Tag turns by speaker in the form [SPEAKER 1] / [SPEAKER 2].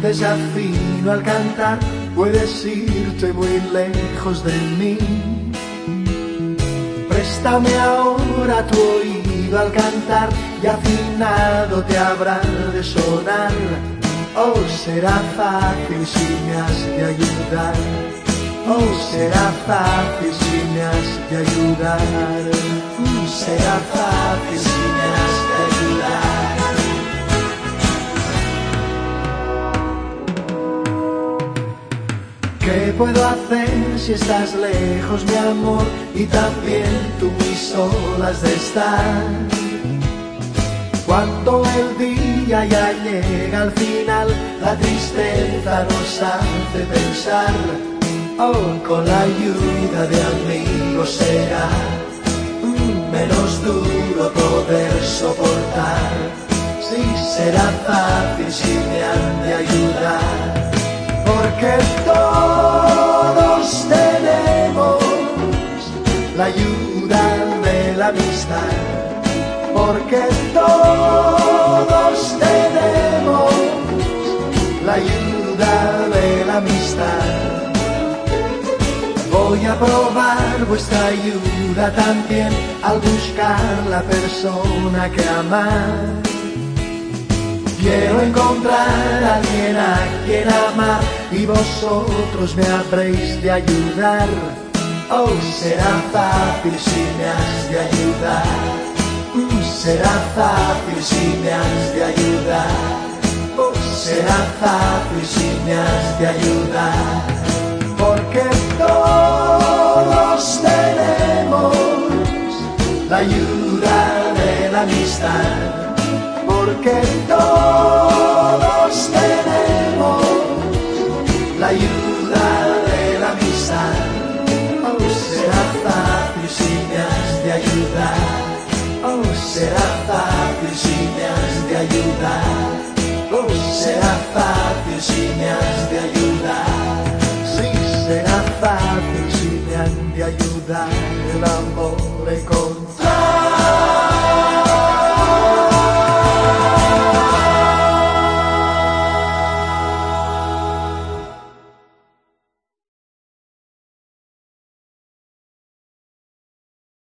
[SPEAKER 1] desafío al cantar, puedes irte muy lejos de mí. Préstame ahora tu oído al cantar y afinado te habrá de sonar. Oh, será fácil si me has de ayudar. Oh, será fácil si me has de ayudar. Mm, será fácil si me has de ayudar. ¿Qué puedo hacer si estás lejos, mi amor? Y también tú muy solas de estar. Cuando el día ya llega al final, la tristeza nos hace pensar. Oh, con la ayuda de amigos será menos duro poder soportar. Sí, será fácil si me han de ayudar porque todos tenemos la ayuda de la amistad, porque todos tenemos la ayuda de la amistad. Voy a probar vuestra ayuda también al buscar la persona que amar. Quiero encontrar a alguien a quien amar y vosotros me habréis de ayudar. Oh, será fácil si me has de ayudar. Mm, será fácil si me has de ayudar. Oh, será fácil si me has de ayudar. Porque todos tenemos la ayuda de la amistad porque todos tenemos la ayuda de la amistad. Oh, será fácil si me de ayudar. Oh, será fácil si me de ayudar. Oh, será fácil si me has de ayudar. Sí, será fácil si me han de ayudar. El amor con